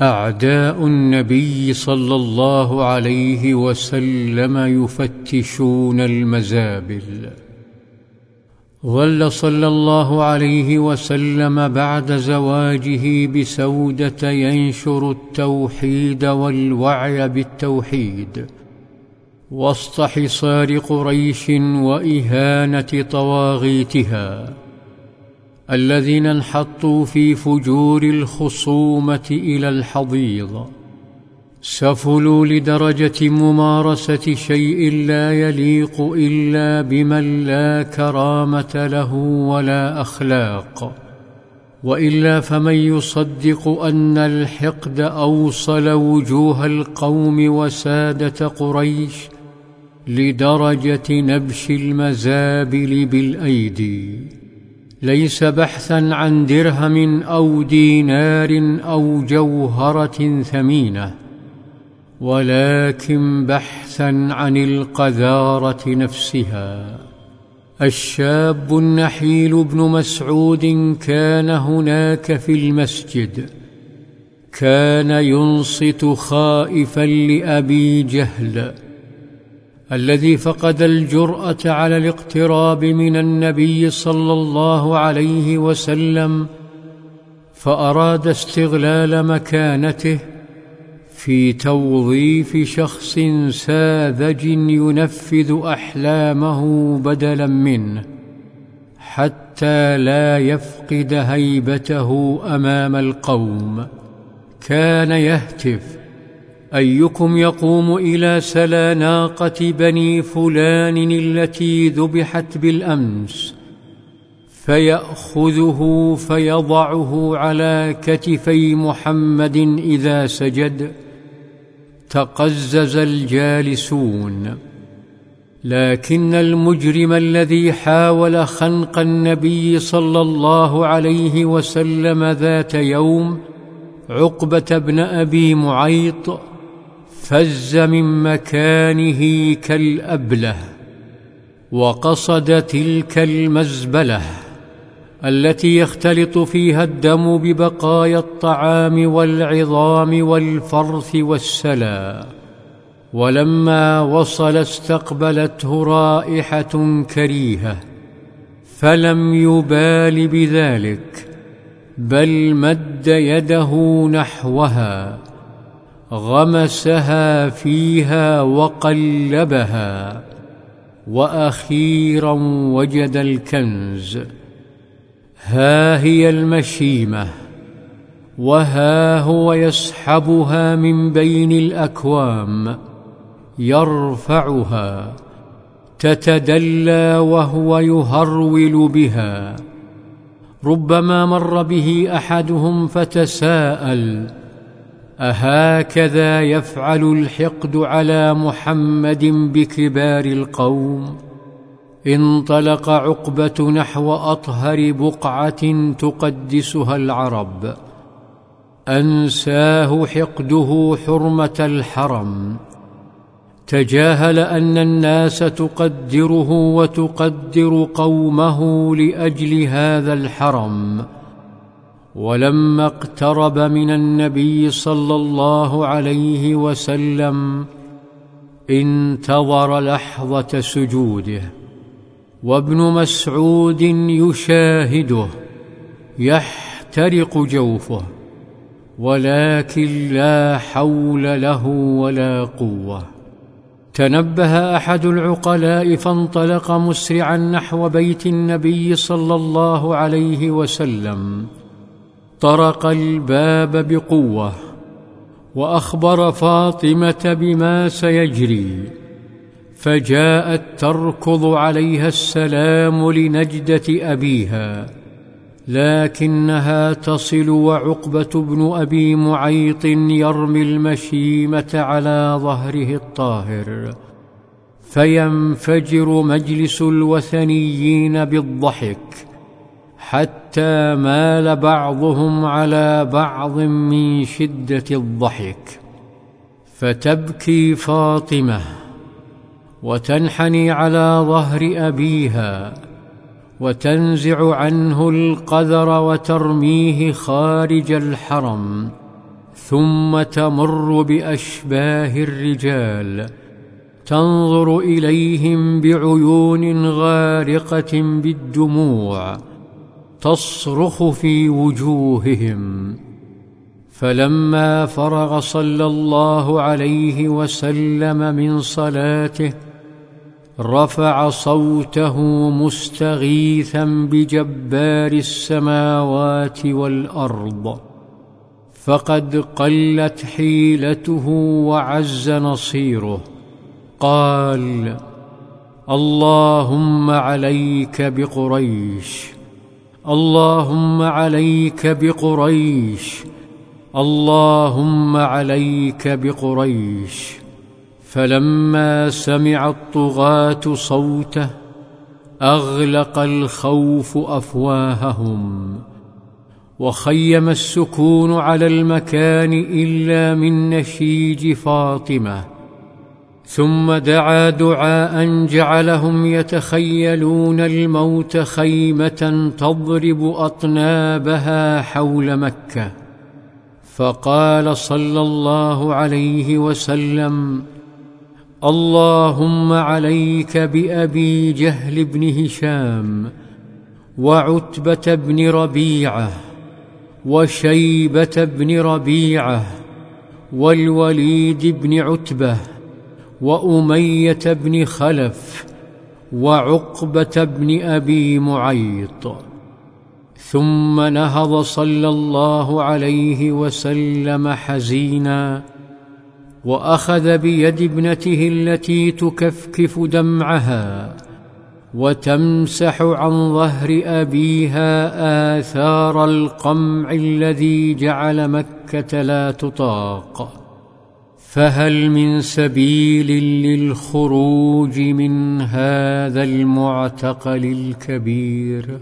أعداء النبي صلى الله عليه وسلم يفتشون المزابل. ظل صلى الله عليه وسلم بعد زواجه بسودة ينشر التوحيد والوعي بالتوحيد. وسط حصار قريش وإهانة طواغيتها. الذين انحطوا في فجور الخصومة إلى الحضيض سفلوا لدرجة ممارسة شيء لا يليق إلا بمن لا كرامة له ولا أخلاق وإلا فمن يصدق أن الحقد أوصل وجوه القوم وسادة قريش لدرجة نبش المزابل بالأيدي. ليس بحثا عن درهم أو دينار أو جوهرة ثمينة ولكن بحثا عن القذارة نفسها. الشاب النحيل بن مسعود كان هناك في المسجد كان ينصت خائفا لأبي جهل الذي فقد الجرأة على الاقتراب من النبي صلى الله عليه وسلم فأراد استغلال مكانته في توظيف شخص ساذج ينفذ أحلامه بدلا منه حتى لا يفقد هيبته أمام القوم. كان يهتف. أيكم يقوم إلى سلا ناقة بني فلان التي ذبحت بالأمس فيأخذه فيضعه على كتفي محمد إذا سجد تقزز الجالسون. لكن المجرم الذي حاول خنق النبي صلى الله عليه وسلم ذات يوم عقبة بن أبي معيط فز من مكانه كالأبلة وقصد تلك المزبلة التي يختلط فيها الدم ببقايا الطعام والعظام والفرث والسلا. ولما وصل استقبلته رائحة كريهة فلم يبال بذلك بل مد يده نحوها. غمسها فيها وقلبها وأخيرا وجد الكنز. ها هي المشيمة وها هو يسحبها من بين الأكوام يرفعها تتدلى وهو يهرول بها. ربما مر به أحدهم فتساءل أهكذا يفعل الحقد على محمد بكبار القوم. انطلق عقبة نحو أطهر بقعة تقدسها العرب. أنساه حقده حرمة الحرم. تجاهل أن الناس تقدره وتقدر قومه لأجل هذا الحرم. ولما اقترب من النبي صلى الله عليه وسلم انتظر لحظة سجوده وابن مسعود يشاهده يحترق جوفه ولكن لا حول له ولا قوة. تنبه أحد العقلاء فانطلق مسرعا نحو بيت النبي صلى الله عليه وسلم طرق الباب بقوة وأخبر فاطمة بما سيجري فجاءت تركض عليها السلام لنجدة أبيها لكنها تصل وعقبة بن أبي معيط يرمي المشيمة على ظهره الطاهر فينفجر مجلس الوثنيين بالضحك حتى مال بعضهم على بعض من شدة الضحك. فتبكي فاطمة وتنحني على ظهر أبيها وتنزع عنه القذر وترميه خارج الحرم ثم تمر بأشباه الرجال تنظر إليهم بعيون غارقة بالدموع تصرخ في وجوههم. فلما فرغ صلى الله عليه وسلم من صلاته رفع صوته مستغيثا بجبار السماوات والأرض. فقد قلت حيلته وعز نصيره. قال اللهم عليك بقريش. اللهم عليك بقريش اللهم عليك بقريش. فلما سمع الطغاة صوته أغلق الخوف أفواههم. وخيم السكون على المكان إلا من نشيج فاطمة. ثم دعا دعاء جعلهم يتخيلون الموت خيمة تضرب أطنابها حول مكة. فقال صلى الله عليه وسلم اللهم عليك بأبي جهل بن هشام وعتبة بن ربيعة وشيبة بن ربيعة والوليد بن عتبة وأمية بن خلف وعقبة بن أبي معيط. ثم نهض صلى الله عليه وسلم حزينا وأخذ بيد ابنته التي تكفكف دمعها وتمسح عن ظهر أبيها آثار القمع الذي جعل مكة لا تطاق. فهل من سبيل للخروج من هذا المعتقل الكبير؟